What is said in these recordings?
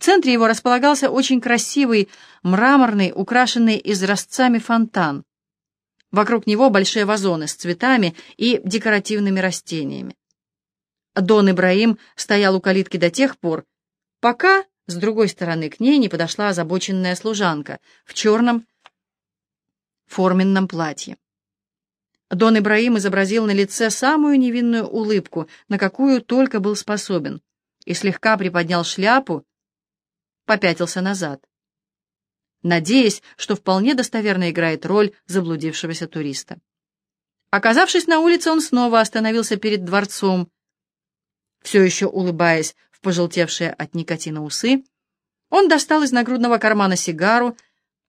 В центре его располагался очень красивый, мраморный, украшенный изразцами фонтан. Вокруг него большие вазоны с цветами и декоративными растениями. Дон Ибраим стоял у калитки до тех пор, пока с другой стороны к ней не подошла озабоченная служанка в черном форменном платье. Дон Ибраим изобразил на лице самую невинную улыбку, на какую только был способен, и слегка приподнял шляпу, попятился назад, надеясь, что вполне достоверно играет роль заблудившегося туриста. Оказавшись на улице, он снова остановился перед дворцом, все еще улыбаясь в пожелтевшие от никотина усы, он достал из нагрудного кармана сигару,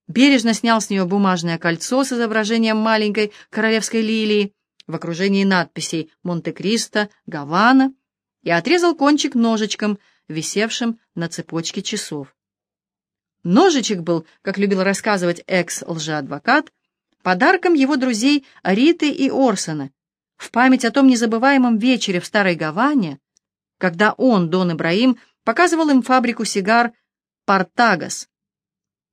бережно снял с нее бумажное кольцо с изображением маленькой королевской лилии в окружении надписей «Монте-Кристо», «Гавана» и отрезал кончик ножичком, висевшим на цепочке часов. Ножичек был, как любил рассказывать экс-лжеадвокат, подарком его друзей Риты и Орсона в память о том незабываемом вечере в Старой Гаване, когда он, Дон Ибраим, показывал им фабрику сигар «Партагас»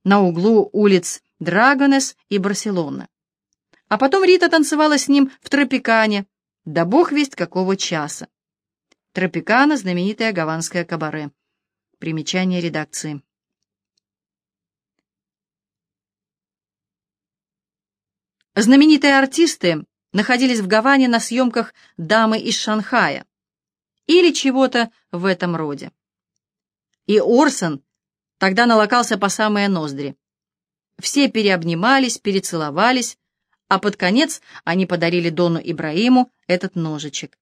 на углу улиц Драгонес и Барселона. А потом Рита танцевала с ним в Тропикане, да бог весть какого часа. Тропикана — знаменитое гаванское кабаре. Примечание редакции. Знаменитые артисты находились в Гаване на съемках «Дамы из Шанхая» или чего-то в этом роде. И Орсон тогда налокался по самые ноздри. Все переобнимались, перецеловались, а под конец они подарили Дону Ибраиму этот ножичек.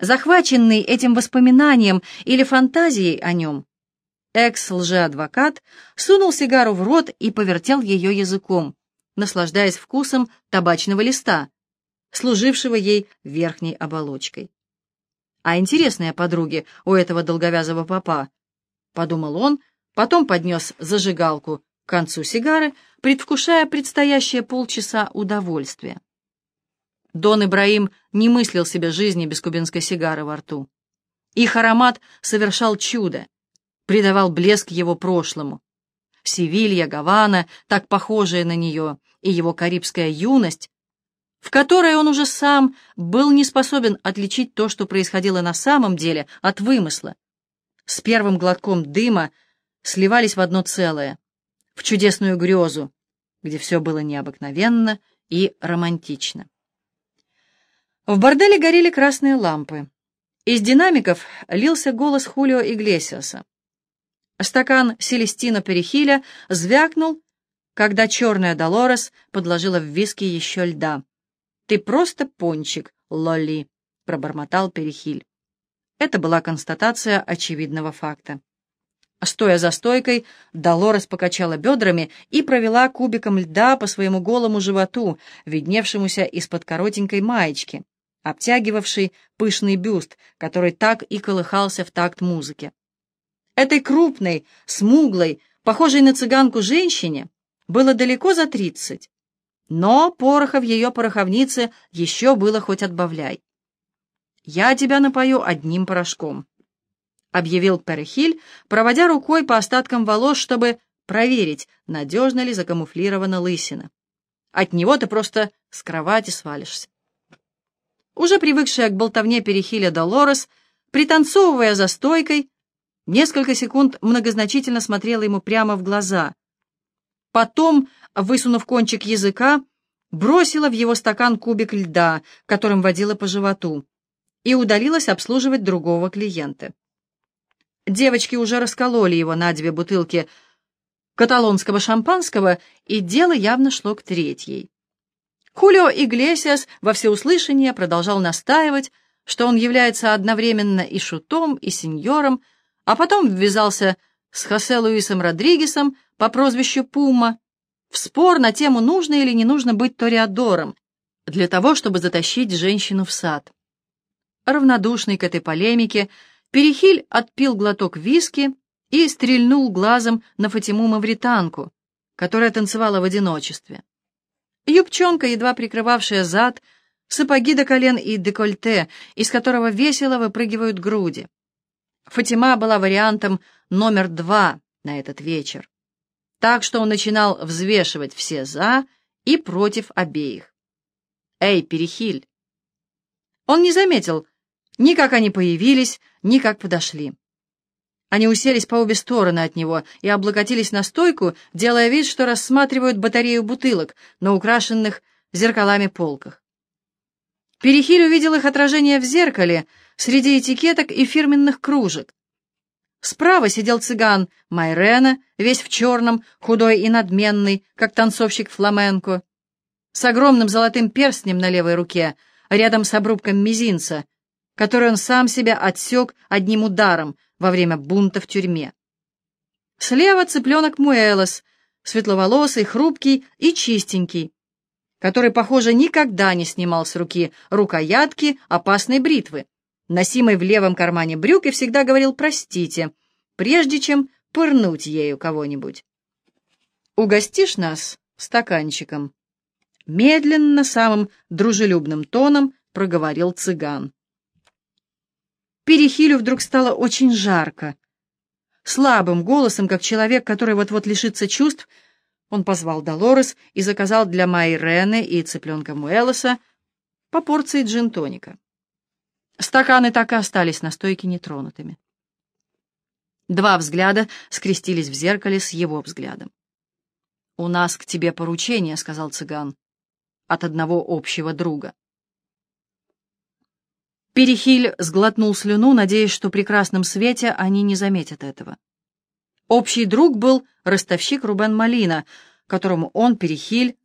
Захваченный этим воспоминанием или фантазией о нем, экс-лжеадвокат сунул сигару в рот и повертел ее языком, наслаждаясь вкусом табачного листа, служившего ей верхней оболочкой. А интересные подруги у этого долговязого папа, подумал он, потом поднес зажигалку к концу сигары, предвкушая предстоящие полчаса удовольствия. Дон Ибраим не мыслил себе жизни без кубинской сигары во рту. Их аромат совершал чудо, придавал блеск его прошлому. Севилья, Гавана, так похожие на нее, и его карибская юность, в которой он уже сам был не способен отличить то, что происходило на самом деле, от вымысла. С первым глотком дыма сливались в одно целое, в чудесную грезу, где все было необыкновенно и романтично. В борделе горели красные лампы. Из динамиков лился голос Хулио Иглесиаса. Стакан Селестино Перехиля звякнул, когда черная Долорес подложила в виски еще льда. «Ты просто пончик, Лолли», — пробормотал Перехиль. Это была констатация очевидного факта. Стоя за стойкой, Долорес покачала бедрами и провела кубиком льда по своему голому животу, видневшемуся из-под коротенькой маечки, обтягивавшей пышный бюст, который так и колыхался в такт музыки. Этой крупной, смуглой, похожей на цыганку женщине было далеко за тридцать, но пороха в ее пороховнице еще было хоть отбавляй. «Я тебя напою одним порошком», — объявил Перехиль, проводя рукой по остаткам волос, чтобы проверить, надежно ли закамуфлирована лысина. От него ты просто с кровати свалишься. Уже привыкшая к болтовне Перехиля Долорес, пританцовывая за стойкой, несколько секунд многозначительно смотрела ему прямо в глаза. Потом, высунув кончик языка, бросила в его стакан кубик льда, которым водила по животу и удалилась обслуживать другого клиента. Девочки уже раскололи его на две бутылки каталонского шампанского, и дело явно шло к третьей. Хулио Иглесиас во всеуслышание продолжал настаивать, что он является одновременно и шутом, и сеньором, а потом ввязался с Хосе Луисом Родригесом по прозвищу Пума в спор на тему, нужно или не нужно быть ториадором, для того, чтобы затащить женщину в сад. Равнодушный к этой полемике, Перехиль отпил глоток виски и стрельнул глазом на Фатиму Мавританку, которая танцевала в одиночестве. Юбчонка, едва прикрывавшая зад, сапоги до колен и декольте, из которого весело выпрыгивают груди. Фатима была вариантом номер два на этот вечер, так что он начинал взвешивать все «за» и против обеих. «Эй, Перехиль!» Он не заметил, ни как они появились, ни как подошли. Они уселись по обе стороны от него и облокотились на стойку, делая вид, что рассматривают батарею бутылок на украшенных зеркалами полках. Перехиль увидел их отражение в зеркале среди этикеток и фирменных кружек. Справа сидел цыган Майрена, весь в черном, худой и надменный, как танцовщик фламенко, с огромным золотым перстнем на левой руке, рядом с обрубком мизинца, который он сам себя отсек одним ударом во время бунта в тюрьме. Слева цыпленок Муэлос, светловолосый, хрупкий и чистенький, который, похоже, никогда не снимал с руки рукоятки опасной бритвы, носимой в левом кармане брюк и всегда говорил «простите», прежде чем пырнуть ею кого-нибудь. «Угостишь нас стаканчиком?» Медленно, самым дружелюбным тоном проговорил цыган. Перехилю вдруг стало очень жарко. Слабым голосом, как человек, который вот-вот лишится чувств, он позвал Долорес и заказал для Майи Рены и цыпленка Муэлоса по порции джин-тоника. Стаканы так и остались на стойке нетронутыми. Два взгляда скрестились в зеркале с его взглядом. «У нас к тебе поручение», — сказал цыган, — «от одного общего друга». Перехиль сглотнул слюну, надеясь, что при красном свете они не заметят этого. Общий друг был ростовщик Рубен Малина, которому он, Перехиль,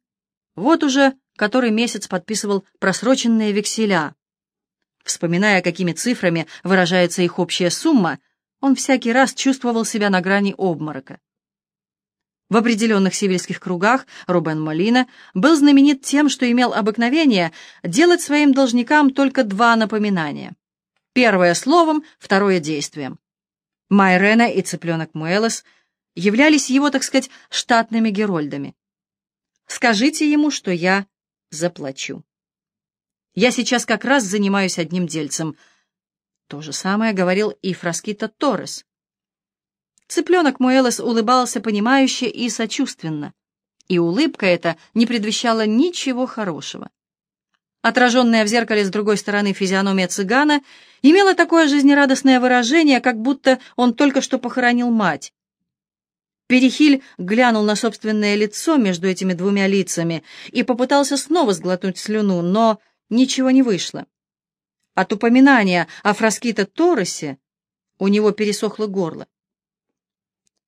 вот уже который месяц подписывал просроченные векселя. Вспоминая, какими цифрами выражается их общая сумма, он всякий раз чувствовал себя на грани обморока. В определенных сивильских кругах Рубен Молина был знаменит тем, что имел обыкновение делать своим должникам только два напоминания. Первое словом, второе действием. Майрена и цыпленок Муэлос являлись его, так сказать, штатными герольдами. «Скажите ему, что я заплачу. Я сейчас как раз занимаюсь одним дельцем». То же самое говорил и Фраскита Торрес. Цыпленок Муэлос улыбался понимающе и сочувственно, и улыбка эта не предвещала ничего хорошего. Отраженная в зеркале с другой стороны физиономия цыгана имела такое жизнерадостное выражение, как будто он только что похоронил мать. Перехиль глянул на собственное лицо между этими двумя лицами и попытался снова сглотнуть слюну, но ничего не вышло. От упоминания о Фраскита Торосе у него пересохло горло.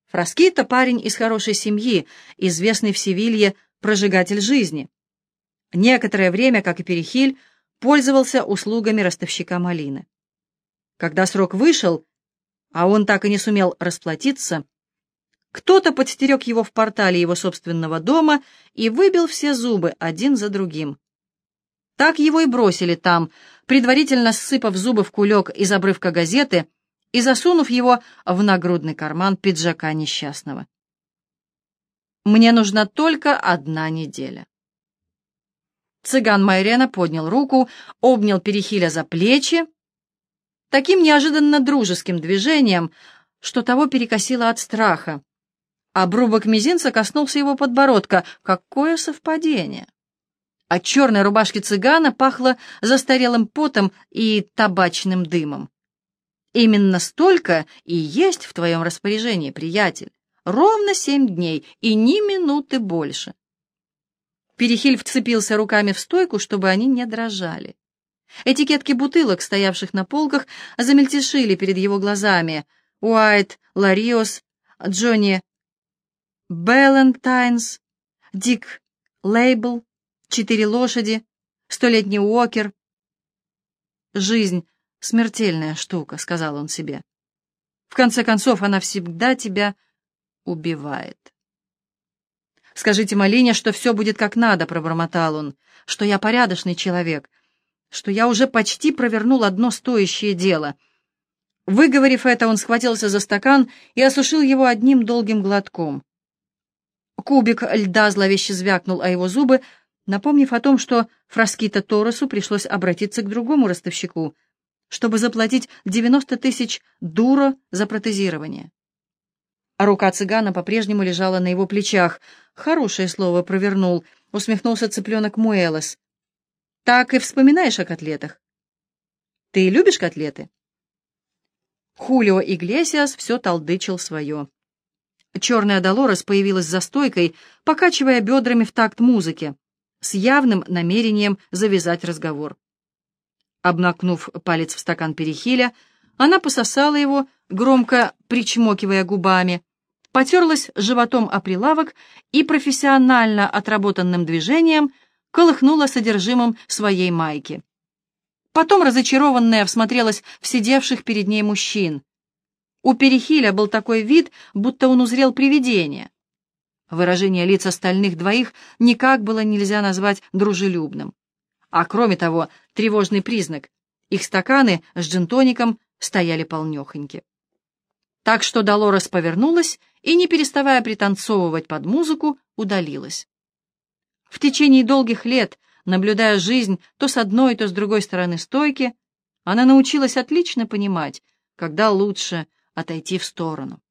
Фраскита — парень из хорошей семьи, известный в Севилье прожигатель жизни. Некоторое время, как и Перехиль, пользовался услугами ростовщика малины. Когда срок вышел, а он так и не сумел расплатиться, кто-то подстерег его в портале его собственного дома и выбил все зубы один за другим. Так его и бросили там, предварительно ссыпав зубы в кулек из обрывка газеты — и засунув его в нагрудный карман пиджака несчастного. «Мне нужна только одна неделя». Цыган Майрена поднял руку, обнял Перехиля за плечи, таким неожиданно дружеским движением, что того перекосило от страха. Обрубок мизинца коснулся его подбородка. Какое совпадение! От черной рубашки цыгана пахло застарелым потом и табачным дымом. Именно столько и есть в твоем распоряжении, приятель. Ровно семь дней и ни минуты больше. Перехиль вцепился руками в стойку, чтобы они не дрожали. Этикетки бутылок, стоявших на полках, замельтешили перед его глазами. Уайт, Лариос, Джонни Беллентайнс, Дик Лейбл, Четыре лошади, Столетний Уокер. Жизнь Смертельная штука, — сказал он себе. В конце концов, она всегда тебя убивает. «Скажите Малине, что все будет как надо», — пробормотал он, — «что я порядочный человек, что я уже почти провернул одно стоящее дело». Выговорив это, он схватился за стакан и осушил его одним долгим глотком. Кубик льда зловеще звякнул о его зубы, напомнив о том, что Фраскита Торосу пришлось обратиться к другому ростовщику — чтобы заплатить 90 тысяч дуро за протезирование. А рука цыгана по-прежнему лежала на его плечах. Хорошее слово провернул, усмехнулся цыпленок Муэлос. Так и вспоминаешь о котлетах. Ты любишь котлеты? Хулио Иглесиас все толдычил свое. Черная Долорес появилась за стойкой, покачивая бедрами в такт музыки, с явным намерением завязать разговор. Обнакнув палец в стакан перехиля, она пососала его, громко причмокивая губами, потерлась животом о прилавок и профессионально отработанным движением колыхнула содержимым своей майки. Потом разочарованная всмотрелась в сидевших перед ней мужчин. У Перехиля был такой вид, будто он узрел привидение. Выражение лиц остальных двоих никак было нельзя назвать дружелюбным. А кроме того, тревожный признак — их стаканы с джинтоником стояли полнехоньки. Так что Долорес повернулась и, не переставая пританцовывать под музыку, удалилась. В течение долгих лет, наблюдая жизнь то с одной, то с другой стороны стойки, она научилась отлично понимать, когда лучше отойти в сторону.